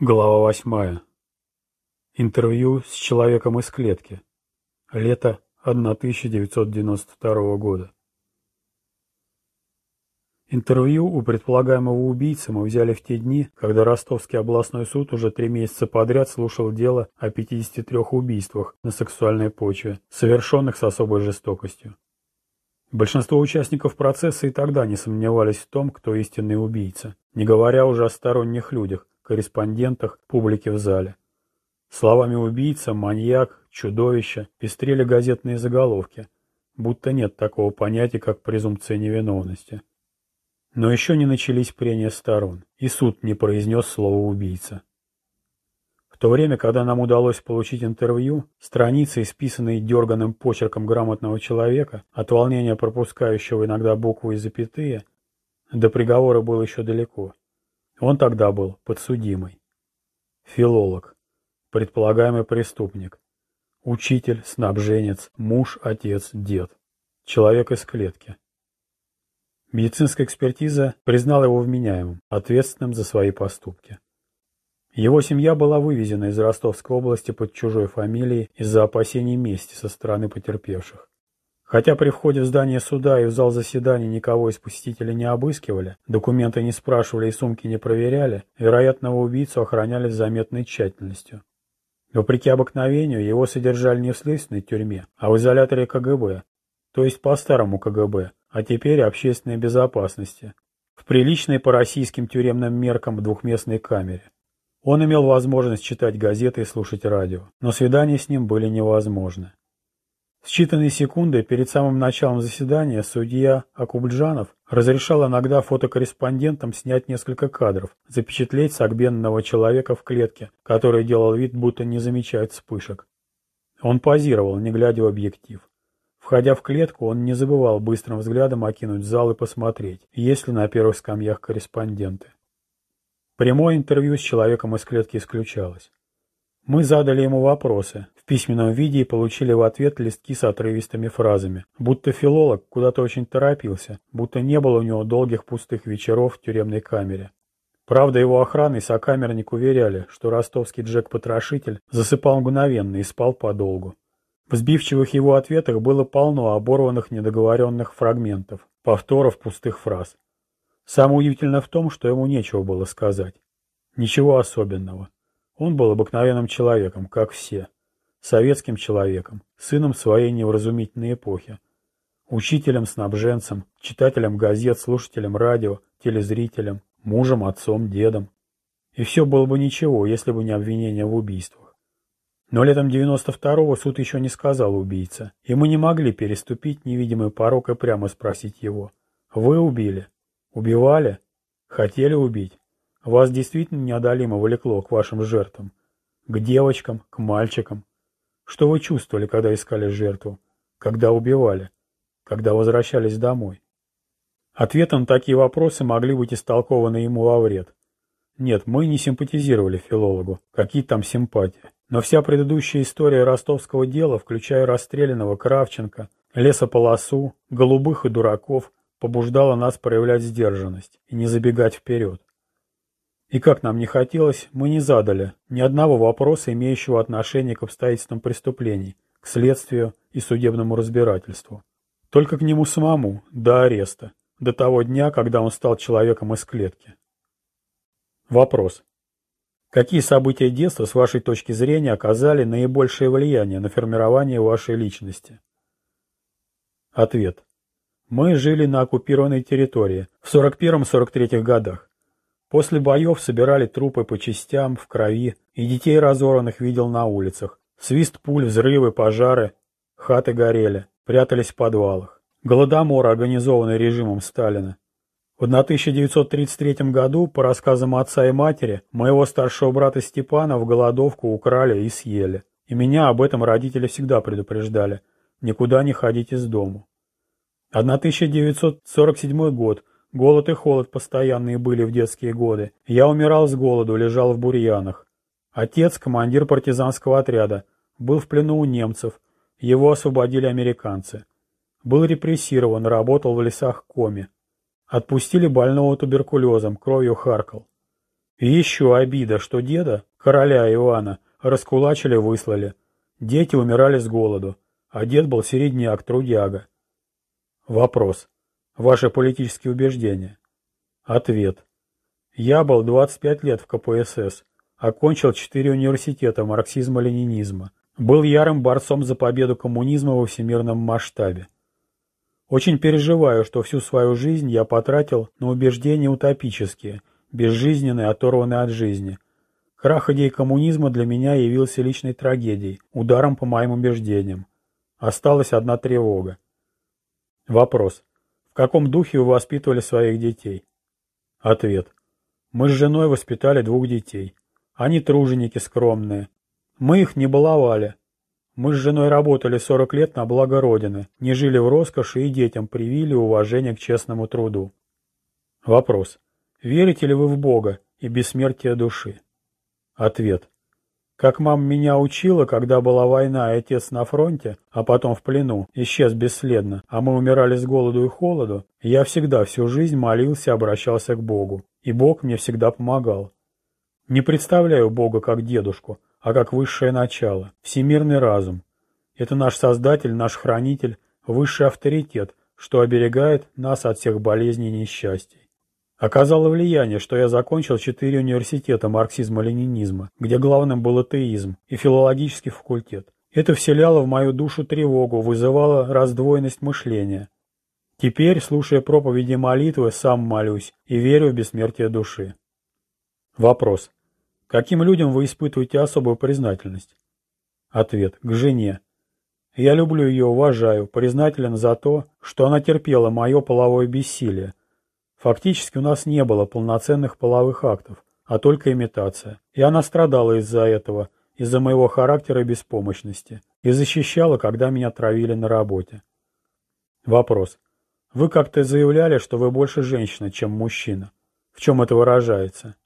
Глава восьмая. Интервью с человеком из клетки. Лето 1992 года. Интервью у предполагаемого убийцы мы взяли в те дни, когда Ростовский областной суд уже три месяца подряд слушал дело о 53 убийствах на сексуальной почве, совершенных с особой жестокостью. Большинство участников процесса и тогда не сомневались в том, кто истинный убийца, не говоря уже о сторонних людях, корреспондентах, публике в зале. Словами убийца, маньяк, чудовище пестрели газетные заголовки, будто нет такого понятия, как презумпция невиновности. Но еще не начались прения сторон, и суд не произнес слово «убийца». В то время, когда нам удалось получить интервью, страницы, исписанные дерганным почерком грамотного человека, от волнения пропускающего иногда буквы и запятые, до приговора было еще далеко. Он тогда был подсудимый. Филолог. Предполагаемый преступник. Учитель, снабженец, муж, отец, дед. Человек из клетки. Медицинская экспертиза признала его вменяемым, ответственным за свои поступки. Его семья была вывезена из Ростовской области под чужой фамилией из-за опасений мести со стороны потерпевших. Хотя при входе в здание суда и в зал заседаний никого из посетителей не обыскивали, документы не спрашивали и сумки не проверяли, вероятного убийцу охраняли с заметной тщательностью. Вопреки обыкновению, его содержали не в следственной тюрьме, а в изоляторе КГБ, то есть по старому КГБ, а теперь общественной безопасности, в приличной по российским тюремным меркам двухместной камере. Он имел возможность читать газеты и слушать радио, но свидания с ним были невозможны. Считанные секунды перед самым началом заседания судья Акубджанов разрешал иногда фотокорреспондентам снять несколько кадров, запечатлеть согбенного человека в клетке, который делал вид, будто не замечает вспышек. Он позировал, не глядя в объектив. Входя в клетку, он не забывал быстрым взглядом окинуть зал и посмотреть, есть ли на первых скамьях корреспонденты. Прямое интервью с человеком из клетки исключалось. Мы задали ему вопросы, письменном виде и получили в ответ листки с отрывистыми фразами, будто филолог куда-то очень торопился, будто не было у него долгих пустых вечеров в тюремной камере. Правда, его охрана и сокамерник уверяли, что ростовский Джек-потрошитель засыпал мгновенно и спал подолгу. В сбивчивых его ответах было полно оборванных недоговоренных фрагментов, повторов пустых фраз. Самое удивительное в том, что ему нечего было сказать. Ничего особенного. Он был обыкновенным человеком, как все. Советским человеком, сыном своей невразумительной эпохи. Учителем-снабженцем, читателем газет, слушателем радио, телезрителем, мужем, отцом, дедом. И все было бы ничего, если бы не обвинение в убийствах. Но летом 92-го суд еще не сказал убийца, и мы не могли переступить невидимый порог и прямо спросить его. Вы убили? Убивали? Хотели убить? Вас действительно неодолимо влекло к вашим жертвам. К девочкам, к мальчикам. Что вы чувствовали, когда искали жертву? Когда убивали? Когда возвращались домой? Ответы на такие вопросы могли быть истолкованы ему во вред. Нет, мы не симпатизировали филологу. Какие там симпатии. Но вся предыдущая история ростовского дела, включая расстрелянного Кравченко, лесополосу, голубых и дураков, побуждала нас проявлять сдержанность и не забегать вперед. И как нам не хотелось, мы не задали ни одного вопроса, имеющего отношение к обстоятельствам преступлений, к следствию и судебному разбирательству. Только к нему самому, до ареста, до того дня, когда он стал человеком из клетки. Вопрос. Какие события детства, с вашей точки зрения, оказали наибольшее влияние на формирование вашей личности? Ответ. Мы жили на оккупированной территории в 41-43 годах. После боев собирали трупы по частям, в крови, и детей разорванных видел на улицах. Свист пуль, взрывы, пожары, хаты горели, прятались в подвалах. Голодомор, организованный режимом Сталина. В 1933 году, по рассказам отца и матери, моего старшего брата Степана в голодовку украли и съели. И меня об этом родители всегда предупреждали. Никуда не ходить из дому. 1947 год. Голод и холод постоянные были в детские годы. Я умирал с голоду, лежал в бурьянах. Отец, командир партизанского отряда, был в плену у немцев. Его освободили американцы. Был репрессирован, работал в лесах Коми. Отпустили больного туберкулезом, кровью харкал. И еще обида, что деда, короля Иоанна, раскулачили-выслали. Дети умирали с голоду, а дед был середняк, трудяга. Вопрос. Ваши политические убеждения? Ответ. Я был 25 лет в КПСС, окончил 4 университета марксизма-ленинизма, был ярым борцом за победу коммунизма во всемирном масштабе. Очень переживаю, что всю свою жизнь я потратил на убеждения утопические, безжизненные, оторванные от жизни. Крах идей коммунизма для меня явился личной трагедией, ударом по моим убеждениям. Осталась одна тревога. Вопрос. Каком духе вы воспитывали своих детей? Ответ. Мы с женой воспитали двух детей. Они труженики скромные. Мы их не баловали, мы с женой работали 40 лет на благо Родины, не жили в роскоши и детям привили уважение к честному труду. Вопрос. Верите ли вы в Бога и бессмертие души? Ответ. Как мама меня учила, когда была война и отец на фронте, а потом в плену, исчез бесследно, а мы умирали с голоду и холоду, я всегда всю жизнь молился и обращался к Богу. И Бог мне всегда помогал. Не представляю Бога как дедушку, а как высшее начало, всемирный разум. Это наш Создатель, наш Хранитель, высший авторитет, что оберегает нас от всех болезней и несчастий. Оказало влияние, что я закончил четыре университета марксизма-ленинизма, где главным был атеизм и филологический факультет. Это вселяло в мою душу тревогу, вызывало раздвоенность мышления. Теперь, слушая проповеди молитвы, сам молюсь и верю в бессмертие души. Вопрос. Каким людям вы испытываете особую признательность? Ответ. К жене. Я люблю ее, уважаю, признателен за то, что она терпела мое половое бессилие. Фактически у нас не было полноценных половых актов, а только имитация. И она страдала из-за этого, из-за моего характера и беспомощности, и защищала, когда меня травили на работе. Вопрос. Вы как-то заявляли, что вы больше женщина, чем мужчина. В чем это выражается?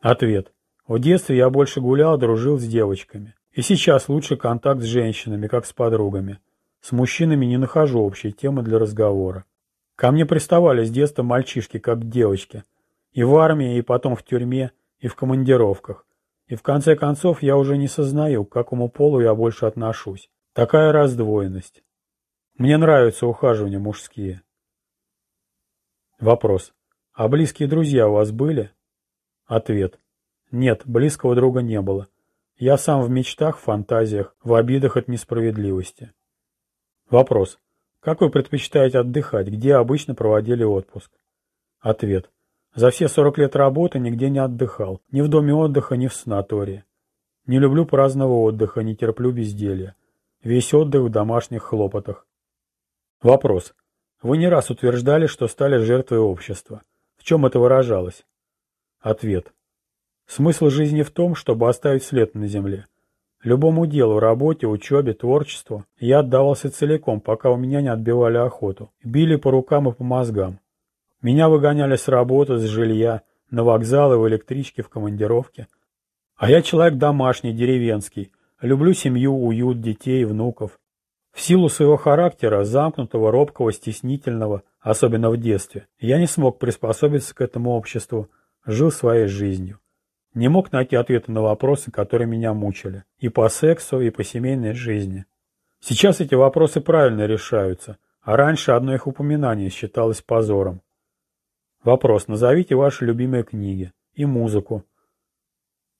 Ответ. В детстве я больше гулял, дружил с девочками. И сейчас лучше контакт с женщинами, как с подругами. С мужчинами не нахожу общей темы для разговора. Ко мне приставали с детства мальчишки, как девочки. И в армии, и потом в тюрьме, и в командировках. И в конце концов я уже не сознаю, к какому полу я больше отношусь. Такая раздвоенность. Мне нравятся ухаживания мужские. Вопрос. А близкие друзья у вас были? Ответ. Нет, близкого друга не было. Я сам в мечтах, фантазиях, в обидах от несправедливости. Вопрос. Как вы предпочитаете отдыхать? Где обычно проводили отпуск? Ответ. За все 40 лет работы нигде не отдыхал. Ни в доме отдыха, ни в санатории. Не люблю праздного отдыха, не терплю безделья. Весь отдых в домашних хлопотах. Вопрос. Вы не раз утверждали, что стали жертвой общества. В чем это выражалось? Ответ. Смысл жизни в том, чтобы оставить след на земле. Любому делу, работе, учебе, творчеству я отдавался целиком, пока у меня не отбивали охоту. Били по рукам и по мозгам. Меня выгоняли с работы, с жилья, на вокзалы, в электричке, в командировке. А я человек домашний, деревенский. Люблю семью, уют, детей, внуков. В силу своего характера, замкнутого, робкого, стеснительного, особенно в детстве, я не смог приспособиться к этому обществу, жил своей жизнью. Не мог найти ответы на вопросы, которые меня мучили. И по сексу, и по семейной жизни. Сейчас эти вопросы правильно решаются, а раньше одно их упоминание считалось позором. Вопрос. Назовите ваши любимые книги. И музыку.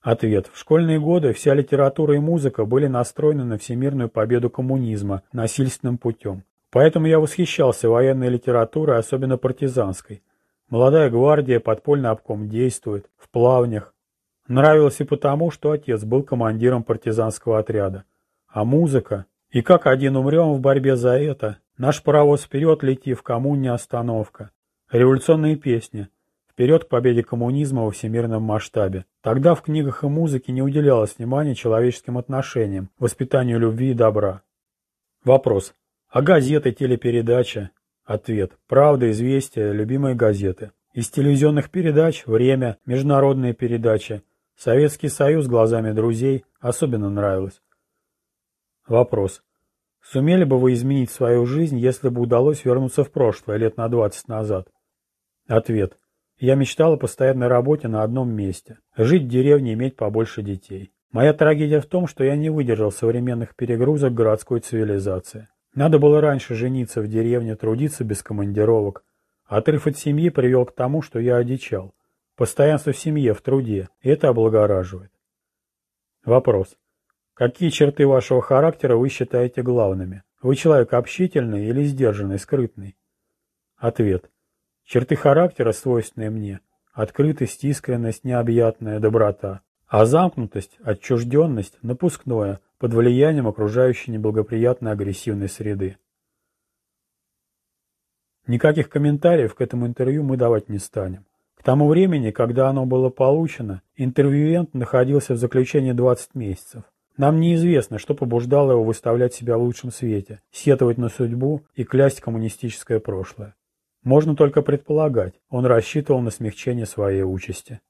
Ответ. В школьные годы вся литература и музыка были настроены на всемирную победу коммунизма насильственным путем. Поэтому я восхищался военной литературой, особенно партизанской. Молодая гвардия, подпольный обком действует, в плавнях. Нравилось и потому, что отец был командиром партизанского отряда. А музыка? И как один умрем в борьбе за это? Наш паровоз вперед лети, в коммуне остановка. Революционные песни. Вперед к победе коммунизма во всемирном масштабе. Тогда в книгах и музыке не уделялось внимания человеческим отношениям, воспитанию любви и добра. Вопрос. А газеты, телепередача? Ответ. Правда, известия, любимые газеты. Из телевизионных передач «Время», международные передачи. Советский Союз глазами друзей особенно нравилось. Вопрос. Сумели бы вы изменить свою жизнь, если бы удалось вернуться в прошлое лет на 20 назад? Ответ. Я мечтал о постоянной работе на одном месте, жить в деревне иметь побольше детей. Моя трагедия в том, что я не выдержал современных перегрузок городской цивилизации. Надо было раньше жениться в деревне, трудиться без командировок. Отрыв от семьи привел к тому, что я одичал. Постоянство в семье, в труде. Это облагораживает. Вопрос. Какие черты вашего характера вы считаете главными? Вы человек общительный или сдержанный, скрытный? Ответ. Черты характера, свойственные мне. Открытость, искренность, необъятная, доброта. А замкнутость, отчужденность, напускное, под влиянием окружающей неблагоприятной агрессивной среды. Никаких комментариев к этому интервью мы давать не станем. К тому времени, когда оно было получено, интервьюент находился в заключении 20 месяцев. Нам неизвестно, что побуждало его выставлять себя в лучшем свете, сетовать на судьбу и клясть коммунистическое прошлое. Можно только предполагать, он рассчитывал на смягчение своей участи.